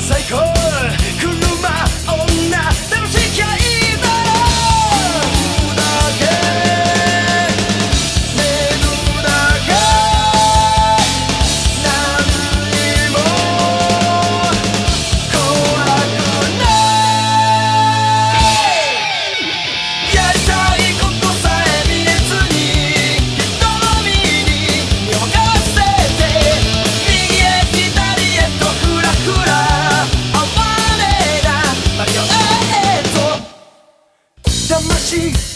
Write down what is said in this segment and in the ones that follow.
Psycho. cheat.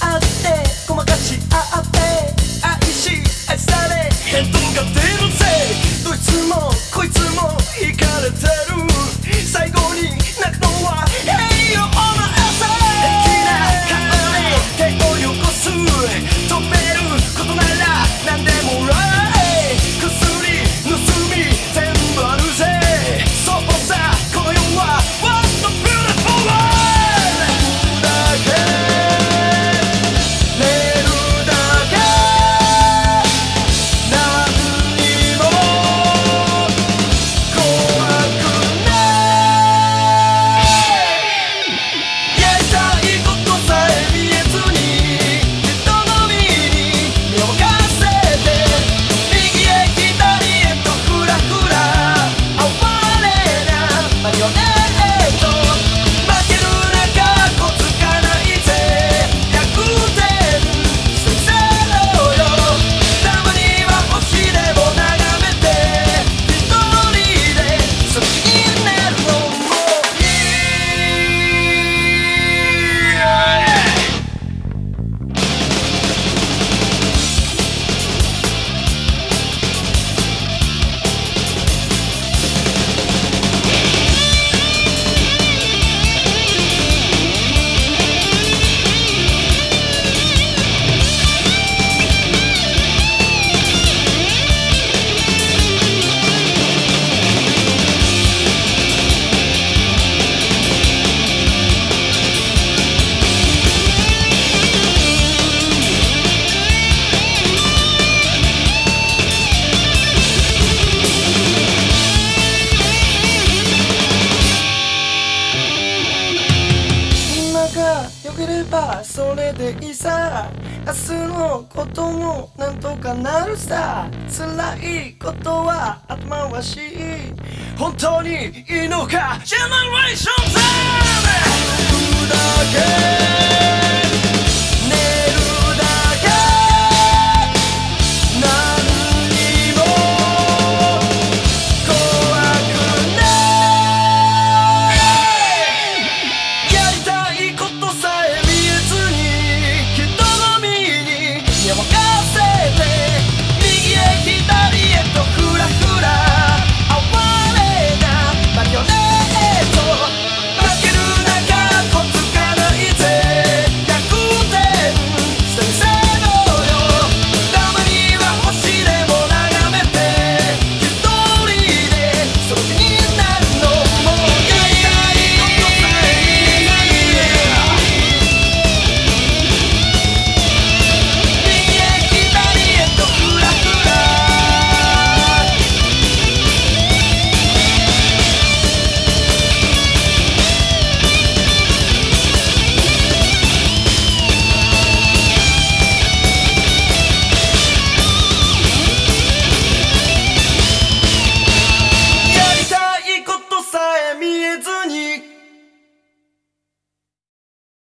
それでいいさ。明日のこともなんとかなるさ。辛いことは後回し。本当にいいのか。ジェネレーション